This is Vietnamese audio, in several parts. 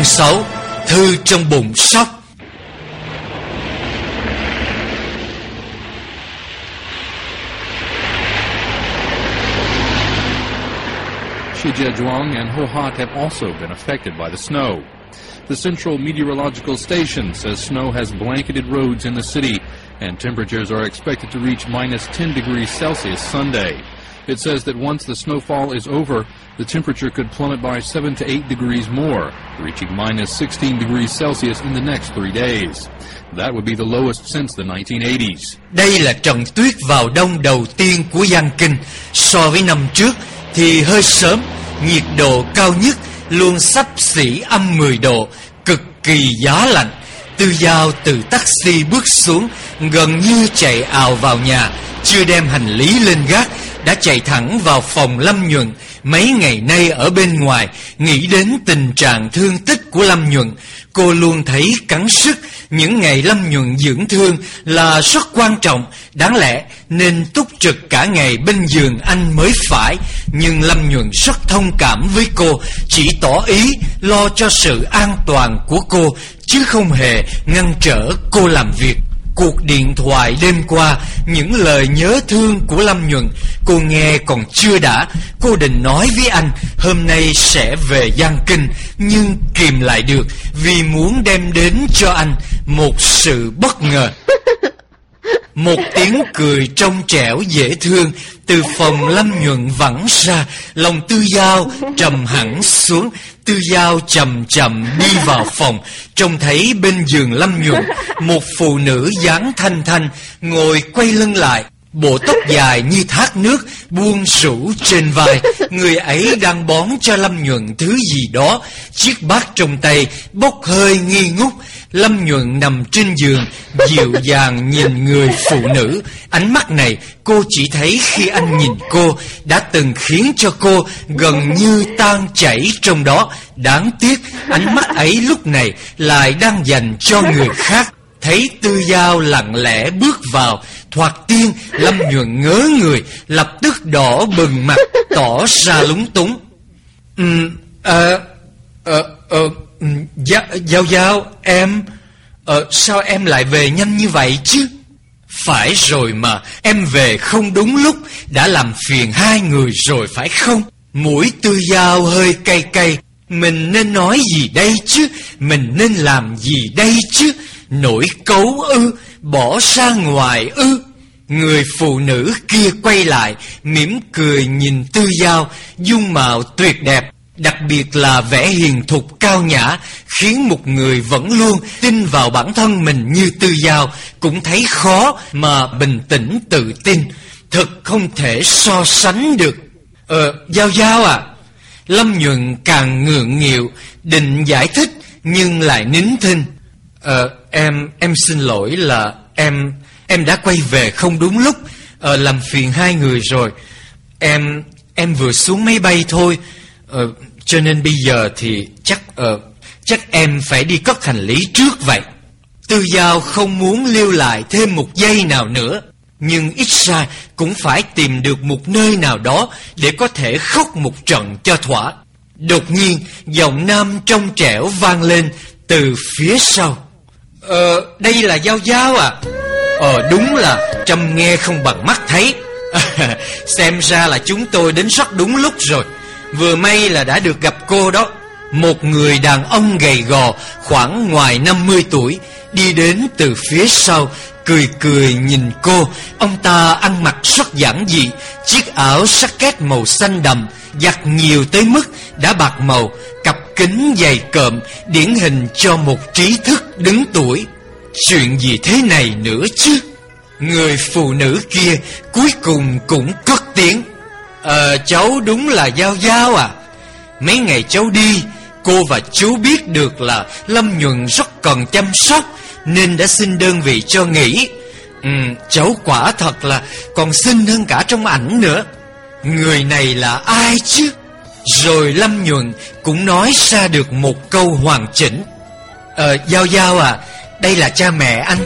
Chương 6 Thư trong bụng sóc Shijiazhuang and Hohhot have also been affected by the snow. The Central Meteorological Station says snow has blanketed roads in the city, and temperatures are expected to reach minus 10 degrees Celsius Sunday. It says that once the snowfall is over, the temperature could plummet by 7 to 8 degrees more, reaching minus 16 degrees Celsius in the next three days. That would be the lowest since the 1980s. Đây là trận tuyết vào đông đầu tiên của Giang Kinh So với năm trước thì hơi sớm Nhiệt độ cao nhất luôn sắp xỉ âm 10 độ Cực kỳ giá lạnh Tư Giao từ taxi bước xuống Gần như chạy ào vào nhà Chưa đem hành lý lên gác đã chạy thẳng vào phòng Lâm Nhuận. Mấy ngày nay ở bên ngoài, Nghĩ đến tình trạng thương tích của Lâm Nhuận, Cô luôn thấy cắn sức. Những ngày Lâm Nhuận dưỡng thương Là rất quan trọng. Đáng lẽ nên túc trực cả ngày bên giường anh mới phải. Nhưng Lâm Nhuận rất thông cảm với cô, Chỉ tỏ ý lo cho sự an toàn của cô, Chứ không hề ngăn trở cô làm việc. Cuộc điện thoại đêm qua, Những lời nhớ thương của Lâm Nhuận. Cô nghe còn chưa đã, Cô định nói với anh, Hôm nay sẽ về Giang Kinh, Nhưng kìm lại được Vì muốn đem đến cho anh Một sự bất ngờ. một tiếng cười trong trẻo dễ thương, Từ phòng Lâm Nhuận vẳng ra, Lòng Tư Giao trầm hẳn xuống, Tư Giao chậm chậm đi vào phòng. Trông thấy bên giường Lâm Nhuận, Một phụ nữ dáng thanh thanh Ngồi quay lưng lại, Bộ tóc dài như thác nước, buông rủ trên vai. Người ấy đang bón cho Lâm Nhuận thứ gì đó, Chiếc bát trong tay bốc hơi nghi ngút Lâm Nhuận nằm trên giường Dịu dàng nhìn người phụ nữ. Ánh mắt này cô chỉ thấy khi anh nhìn cô Đã từng khiến cho cô gần như tan chảy trong đó. Đáng tiếc ánh mắt ấy lúc này lại đang dành cho người khác. Thấy Tư Giao lặng lẽ bước vào Thoạt tiên Lâm Nhuận ngớ người Lập tức đỏ bừng mặt Tỏ ra lúng túng. Ừ, Ờ Ờ Ờ Ừ, giao Giao Giao Em Ờ sao em lại về nhanh như vậy chứ? Phải rồi mà, Em về không đúng lúc, Đã làm phiền hai người rồi phải không? Mũi Tư Giao hơi cay cay, Mình nên nói gì đây chứ? Mình nên làm gì đây chứ? Nổi cấu ư, Bỏ ra ngoài ư. Người phụ nữ kia quay lại, mỉm cười nhìn Tư Giao, Dung mạo tuyệt đẹp. Đặc biệt là vẻ hiền thục cao nhã Khiến một người vẫn luôn tin vào bản thân mình như Tư Giao Cũng thấy khó mà bình tĩnh tự tin. Thật không thể so sánh được. Ờ, Giao Giao à Lâm Nhuận càng ngượng nghịu Định giải thích nhưng lại nín thinh. Ờ, em, em xin lỗi là em, em đã quay về không đúng lúc. Ờ, làm phiền hai người rồi. Em, em vừa xuống máy bay thôi. Ờ, cho nên bây giờ thì chắc, ờ, chắc em phải đi cất hành lý trước vậy. Tư Giao không muốn lưu lại thêm một giây nào nữa Nhưng ít ra cũng phải tìm được một nơi nào đó Để có thể khóc một trận cho thỏa. Đột nhiên giọng nam trong trẻo vang lên từ phía sau. Ờ đây là Giao Giao à Ờ đúng là trầm nghe không bằng mắt thấy. Xem ra là chúng tôi đến rất đúng lúc rồi. Vừa may là đã được gặp cô đó. Một người đàn ông gầy gò, Khoảng ngoài 50 tuổi, Đi đến từ phía sau, Cười cười nhìn cô. Ông ta ăn mặc rất giản dị, Chiếc áo sắc két màu xanh đậm Giặt nhiều tới mức đã bạc màu, Cặp kính dày cộm, Điển hình cho một trí thức đứng tuổi. Chuyện gì thế này nữa chứ? Người phụ nữ kia cuối cùng cũng cất tiếng. Ờ cháu đúng là Giao Giao à. Mấy ngày cháu đi Cô và chú biết được là Lâm Nhuận rất cần chăm sóc Nên đã xin đơn vị cho nghỉ. Ừ, Cháu quả thật là Còn xinh hơn cả trong ảnh nữa. Người này là ai chứ? Rồi Lâm Nhuận Cũng nói ra được một câu hoàn chỉnh. Ờ Giao Giao à Đây là cha mẹ anh.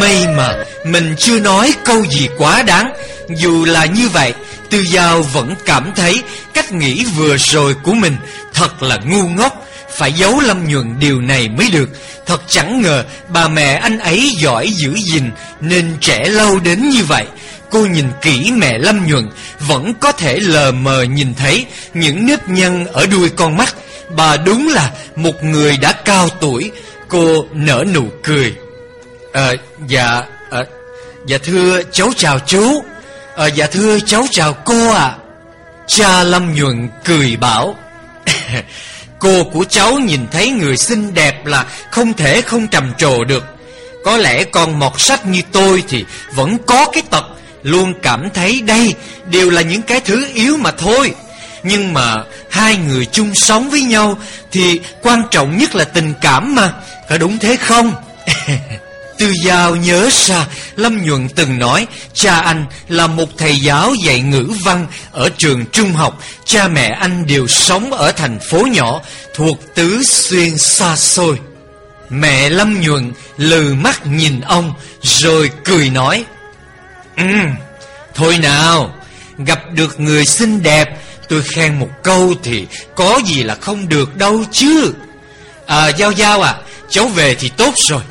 May mà Mình chưa nói câu gì quá đáng Dù là như vậy Tư Giao vẫn cảm thấy cách nghĩ vừa rồi của mình thật là ngu ngốc. phải giấu Lâm Nhuận điều này mới được. Thật chẳng ngờ bà mẹ anh ấy giỏi giữ gìn Nên trẻ lâu đến như vậy. Cô nhìn kỹ mẹ Lâm Nhuận Vẫn có thể lờ mờ nhìn thấy Những nếp nhăn ở đuôi con mắt. Bà đúng là một người đã cao tuổi. Cô nở nụ cười. À, Dạ à, Dạ thưa cháu chào chú à, Dạ thưa cháu chào cô ạ à. Cha Lâm Nhuận cười bảo Cô của cháu nhìn thấy người xinh đẹp là không thể không trầm trồ được Có lẽ con mọt sách như tôi thì vẫn có cái tật Luôn cảm thấy đây đều là những cái thứ yếu mà thôi Nhưng mà hai người chung sống với nhau Thì quan trọng nhất là tình cảm mà Có đúng thế không? Tư Giao nhớ ra Lâm Nhuận từng nói Cha anh là một thầy giáo dạy ngữ văn Ở trường trung học. Cha mẹ anh đều sống ở thành phố nhỏ Thuộc tứ xuyên xa xôi. Mẹ Lâm Nhuận lừ mắt nhìn ông Rồi cười nói Ừ, thôi nào Gặp được người xinh đẹp Tôi khen một câu thì Có gì là không được đâu chứ. À Giao Giao à Cháu về thì tốt rồi.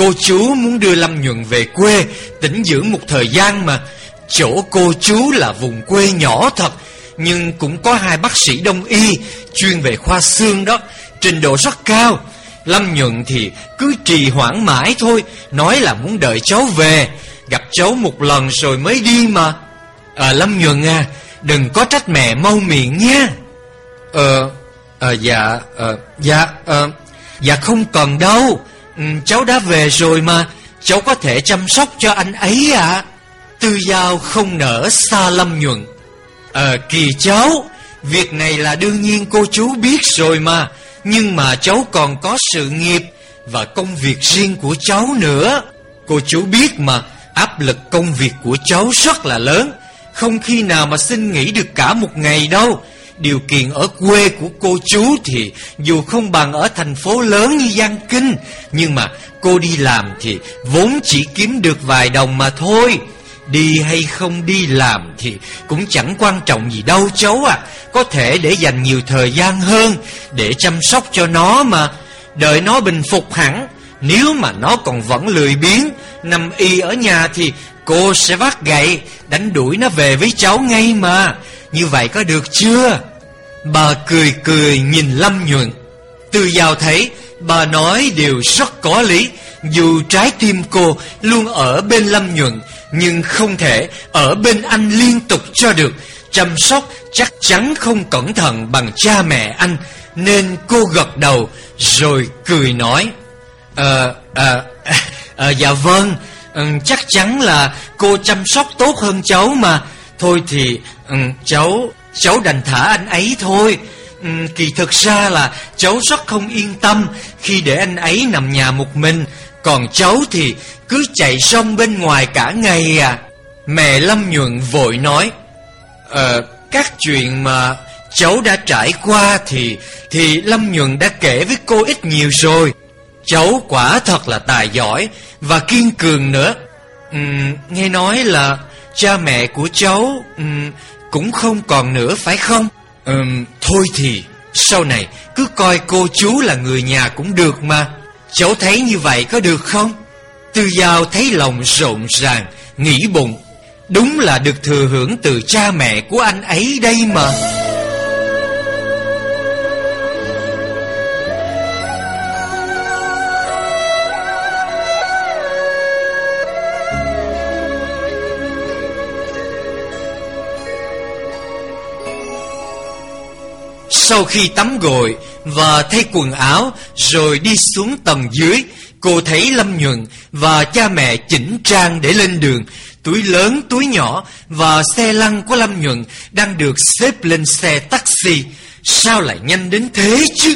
Cô chú muốn đưa Lâm Nhuận về quê Tĩnh dưỡng một thời gian mà. Chỗ cô chú là vùng quê nhỏ thật, Nhưng cũng có hai bác sĩ đông y Chuyên về khoa xương đó, Trình độ rất cao. Lâm Nhuận thì cứ trì hoãn mãi thôi, Nói là muốn đợi cháu về. Gặp cháu một lần rồi mới đi mà. À Lâm Nhuận à Đừng có trách mẹ mau miệng nha. Ờ Ờ dạ Ờ dạ Ờ Dạ không cần đâu. Ừ, cháu đã về rồi mà. Cháu có thể chăm sóc cho anh ấy ạ. À. Tư Giao không nở xa Lâm Nhuận. Ờ kỳ cháu, Việc này là đương nhiên cô chú biết rồi mà. Nhưng mà cháu còn có sự nghiệp Và công việc riêng của cháu nữa. Cô chú biết mà, Áp lực công việc của cháu rất là lớn. Không khi nào mà xin nghỉ được cả một ngày đâu. Điều kiện ở quê của cô chú thì dù không bằng ở thành phố lớn như Giang Kinh, Nhưng mà cô đi làm thì vốn chỉ kiếm được vài đồng mà thôi. Đi hay không đi làm thì cũng chẳng quan trọng gì đâu cháu à Có thể để dành nhiều thời gian hơn để chăm sóc cho nó mà. Đợi nó bình phục hẳn, Nếu mà nó còn vẫn lười biếng, Nằm y ở nhà thì cô sẽ vác gậy, Đánh đuổi nó về với cháu ngay mà. Như vậy có được chưa? Bà cười cười nhìn Lâm Nhuận. Từ giàu thấy Bà nói đều rất có lý. Dù trái tim cô luôn ở bên Lâm Nhuận Nhưng không thể ở bên anh liên tục cho được. Chăm sóc chắc chắn không cẩn thận bằng cha mẹ anh Nên cô gật đầu Rồi cười nói Ờ, ờ, ờ, dạ vâng. Ừ, Chắc chắn là cô chăm sóc tốt hơn cháu mà. Thôi thì ừ, cháu Cháu đành thả anh ấy thôi. Ừ, kỳ thực ra là cháu rất không yên tâm Khi để anh ấy nằm nhà một mình. Còn cháu thì cứ chạy sông bên ngoài cả ngày à. Mẹ Lâm Nhuận vội nói Ờ, các chuyện mà cháu đã trải qua thì Thì Lâm Nhuận đã kể với cô ít nhiều rồi. Cháu quả thật là tài giỏi Và kiên cường nữa. Uhm, Nghe nói là cha mẹ của cháu uhm, cũng không còn nữa phải không? Ừm, thôi thì sau này cứ coi cô chú là người nhà cũng được mà. Cháu thấy như vậy có được không? Tư Giao thấy lòng rộn ràng, nghĩ bụng. Đúng là được thừa hưởng từ cha mẹ của anh ấy đây mà. Sau khi tắm gội và thay quần áo rồi đi xuống tầng dưới, cô thấy Lâm Nhuận và cha mẹ chỉnh trang để lên đường. Túi lớn, túi nhỏ và xe lăn của Lâm Nhuận đang được xếp lên xe taxi. Sao lại nhanh đến thế chứ?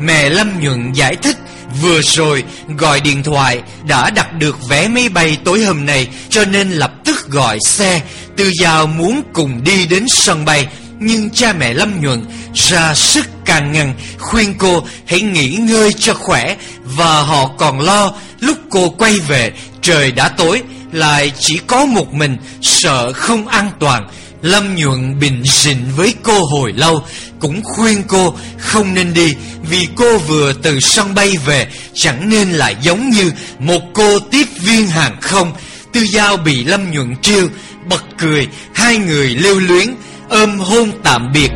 Mẹ Lâm Nhuận giải thích Vừa rồi gọi điện thoại đã đặt được vé máy bay tối hôm nay cho nên lập tức gọi xe. Từ Giao muốn cùng đi đến sân bay nhưng cha mẹ Lâm Nhuận ra sức càng ngăn, khuyên cô hãy nghỉ ngơi cho khỏe. Và họ còn lo, lúc cô quay về, trời đã tối, lại chỉ có một mình, sợ không an toàn. Lâm nhuận bình rịnh với cô hồi lâu, Cũng khuyên cô không nên đi, Vì cô vừa từ sân bay về, Chẳng nên lại giống như Một cô tiếp viên hàng không. Tư Giao bị Lâm nhuận trêu, Bật cười, Hai người lưu luyến. Ôm hôn tạm biệt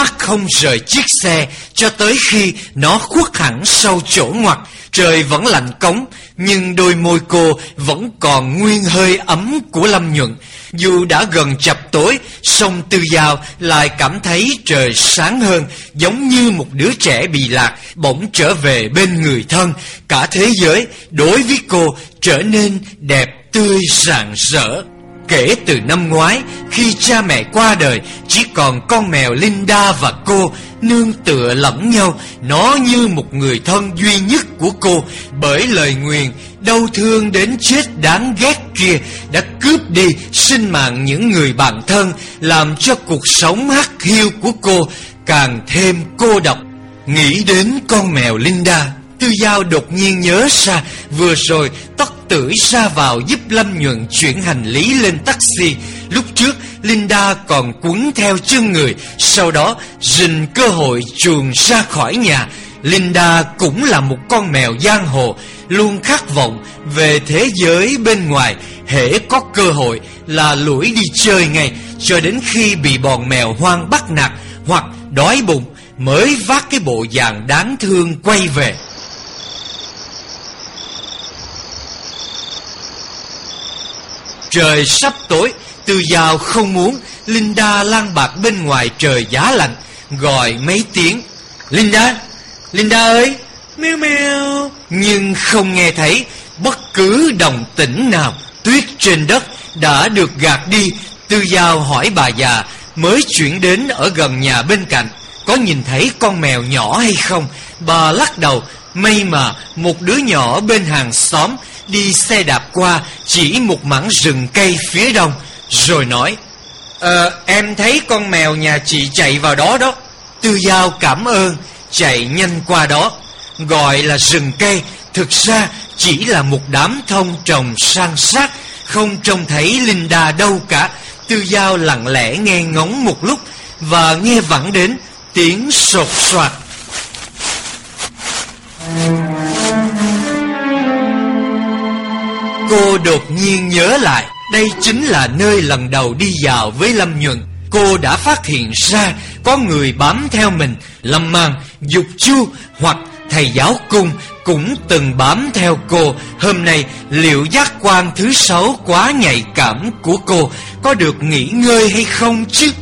mắt không rời chiếc xe cho tới khi nó khuất hẳn sau chỗ ngoặt. Trời vẫn lạnh cống, nhưng đôi môi cô vẫn còn nguyên hơi ấm của Lâm Nhuận. Dù đã gần chập tối, sông Tư Giao lại cảm thấy trời sáng hơn, giống như một đứa trẻ bị lạc, bỗng trở về bên người thân. Cả thế giới đối với cô trở nên đẹp tươi rạng rỡ. Kể từ năm ngoái, khi cha mẹ qua đời, chỉ còn con mèo Linda và cô nương tựa lẫn nhau. Nó như một người thân duy nhất của cô, bởi lời nguyền đau thương đến chết đáng ghét kia đã cướp đi sinh mạng những người bạn thân, làm cho cuộc sống hắt hiu của cô càng thêm cô độc. Nghĩ đến con mèo Linda, Tư Giao đột nhiên nhớ ra vừa rồi tóc tử ra vào giúp Lâm Nhuận chuyển hành lý lên taxi. Lúc trước Linda còn quấn theo chân người, sau đó rình cơ hội chuồn ra khỏi nhà. Linda cũng là một con mèo giang hồ, luôn khát vọng về thế giới bên ngoài, hễ có cơ hội là lủi đi chơi ngay, cho đến khi bị bọn mèo hoang bắt nạt hoặc đói bụng mới vác cái bộ dạng đáng thương quay về. Trời sắp tối Từ giàu không muốn Linda lang bạc bên ngoài trời giá lạnh Gọi mấy tiếng. Linda Linda ơi. Mèo mèo Nhưng không nghe thấy Bất cứ đồng tĩnh nào. Tuyết trên đất đã được gạt đi. Tư Giao hỏi bà già Mới chuyển đến ở gần nhà bên cạnh Có nhìn thấy con mèo nhỏ hay không? Bà lắc đầu May mà một đứa nhỏ bên hàng xóm đi xe đạp qua chỉ một mảng rừng cây phía đông, rồi nói ờ em thấy con mèo nhà chị chạy vào đó đó. Tư giao cảm ơn, chạy nhanh qua đó. Gọi là rừng cây, thực ra chỉ là một đám thông trồng san sát, không trông thấy linda đâu cả. Tư giao lặng lẽ nghe ngóng một lúc và nghe vẳng đến tiếng sột soạt. Cô đột nhiên nhớ lại Đây chính là nơi lần đầu đi dạo với Lâm Nhuận. Cô đã phát hiện ra Có người bám theo mình Lâm mang, Dục Chu Hoặc thầy giáo cung Cũng từng bám theo cô. Hôm nay liệu giác quan thứ sáu Quá nhạy cảm của cô Có được nghỉ ngơi hay không chứ?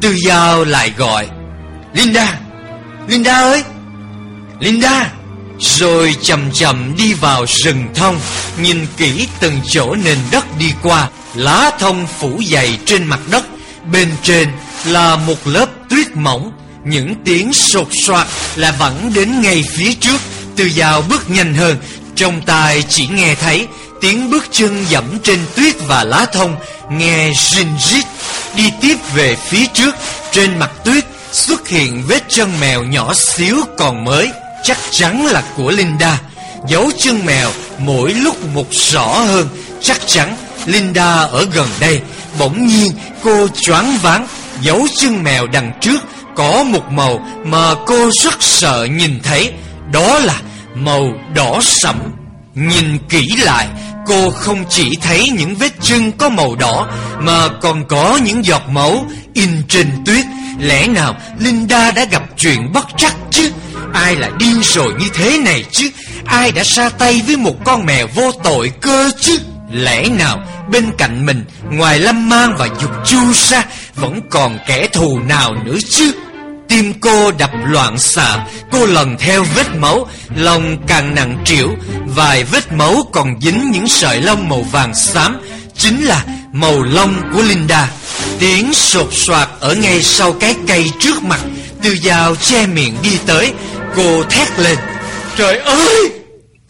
Tư Giao lại gọi Linda Linda ơi Linda rồi chậm chậm đi vào rừng thông, Nhìn kỹ từng chỗ nền đất đi qua, Lá thông phủ dày trên mặt đất. Bên trên là một lớp tuyết mỏng, Những tiếng sột soạt là vẫn đến ngay phía trước, Từ vào bước nhanh hơn. Trong tai chỉ nghe thấy Tiếng bước chân dẫm trên tuyết và lá thông, Nghe rinh rít. Đi tiếp về phía trước, Trên mặt tuyết xuất hiện vết chân mèo nhỏ xíu còn mới chắc chắn là của Linda. Dấu chân mèo mỗi lúc một rõ hơn, chắc chắn Linda ở gần đây. Bỗng nhiên cô choáng váng, dấu chân mèo đằng trước có một màu mà cô rất sợ nhìn thấy, đó là màu đỏ sẫm. Nhìn kỹ lại, cô không chỉ thấy những vết chân có màu đỏ mà còn có những giọt máu in trên tuyết. Lẽ nào Linda đã gặp chuyện bất trắc chứ? Ai là điên rồi như thế này chứ? Ai đã ra tay với một con mèo vô tội cơ chứ? Lẽ nào bên cạnh mình, Ngoài Lâm Mang và Dục Chu ra Vẫn còn kẻ thù nào nữa chứ? Tim cô đập loạn xạ, Cô lần theo vết máu, Lòng càng nặng trĩu, Vài vết máu còn dính những sợi lông màu vàng xám Chính là màu lông của Linda. Tiếng sột soạt ở ngay sau cái cây trước mặt, Từ dao che miệng đi tới, Cô thét lên. Trời ơi!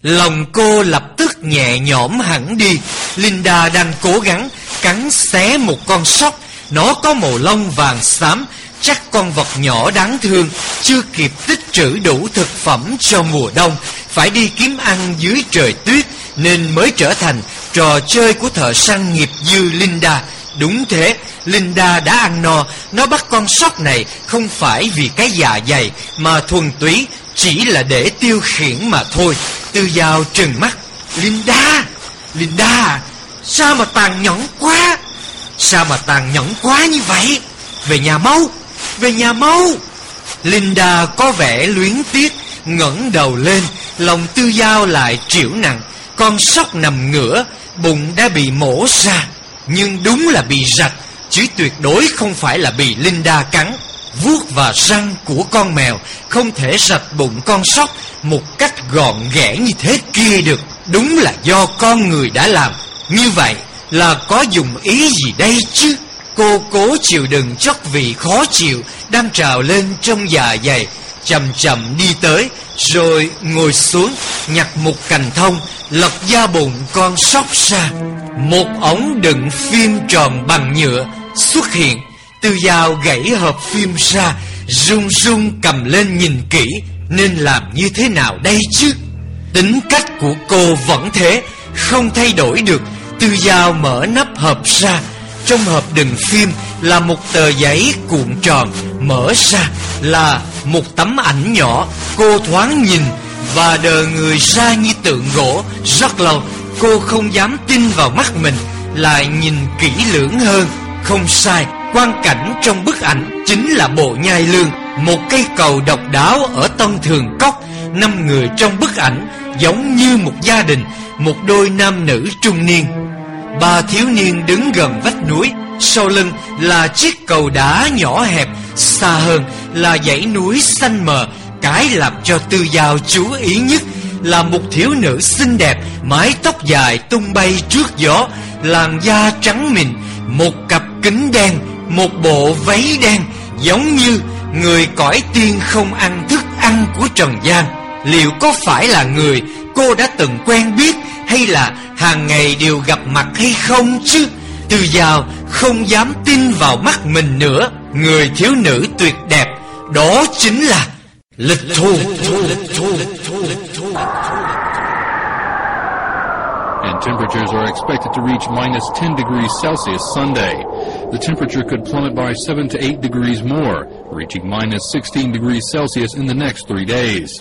Lòng cô lập tức nhẹ nhõm hẳn đi. Linda đang cố gắng cắn xé một con sóc. Nó có màu lông vàng xám, Chắc con vật nhỏ đáng thương, Chưa kịp tích trữ đủ thực phẩm cho mùa đông. Phải đi kiếm ăn dưới trời tuyết, Nên mới trở thành trò chơi của thợ săn nghiệp dư Linda. Đúng thế, Linda đã ăn no. Nó bắt con sóc này Không phải vì cái dạ dày, Mà thuần túy Chỉ là để tiêu khiển mà thôi. Tư Giao trừng mắt, Linda Linda, Sao mà tàn nhẫn quá? Sao mà tàn nhẫn quá như vậy? Về nhà mau, Về nhà mau. Linda có vẻ luyến tiếc, ngẩng đầu lên, Lòng tư Giao lại triệu nặng. Con sóc nằm ngửa Bụng đã bị mổ ra, Nhưng đúng là bị rạch, Chứ tuyệt đối không phải là bị Linda cắn. Vuốt và răng của con mèo Không thể rạch bụng con sóc Một cách gọn ghẽ như thế kia được. Đúng là do con người đã làm. Như vậy là có dùng ý gì đây chứ? Cô cố chịu đựng chất vị khó chịu Đang trào lên trong dạ dày Chậm chậm đi tới, Rồi ngồi xuống, Nhặt một cành thông, Lật da bụng con sóc ra Một ống đựng phim tròn bằng nhựa Xuất hiện tư dao gãy hộp phim ra Run run cầm lên nhìn kỹ, Nên làm như thế nào đây chứ? Tính cách của cô vẫn thế, Không thay đổi được Tư dao mở nắp hộp ra. Trong hộp đựng phim là một tờ giấy cuộn tròn Mở ra, là một tấm ảnh nhỏ, Cô thoáng nhìn và đờ người ra như tượng gỗ. Rất lâu, cô không dám tin vào mắt mình, Lại nhìn kỹ lưỡng hơn. Không sai Quan cảnh trong bức ảnh chính là bộ nhai lương, Một cây cầu độc đáo ở Tân Thường Cốc. Năm người trong bức ảnh giống như một gia đình, Một đôi nam nữ trung niên. Ba thiếu niên đứng gần vách núi, Sau lưng là chiếc cầu đá nhỏ hẹp, Xa hơn là dãy núi xanh mờ, Cái làm cho tư giao chú ý nhất Là một thiếu nữ xinh đẹp, Mái tóc dài tung bay trước gió, Làn da trắng mịn, Một cặp kính đen, Một bộ váy đen, Giống như người cõi tiên không ăn thức ăn của Trần gian. Liệu có phải là người cô đã từng quen biết hay là hàng ngày đều gặp mặt hay không chứ? Từ giàu không dám tin vào mắt mình nữa. Người thiếu nữ tuyệt đẹp Đó chính là Lịch Thu And temperatures are expected to reach minus 10 degrees Celsius Sunday. The temperature could plummet by 7 to 8 degrees more, reaching minus 16 degrees Celsius in the next three days.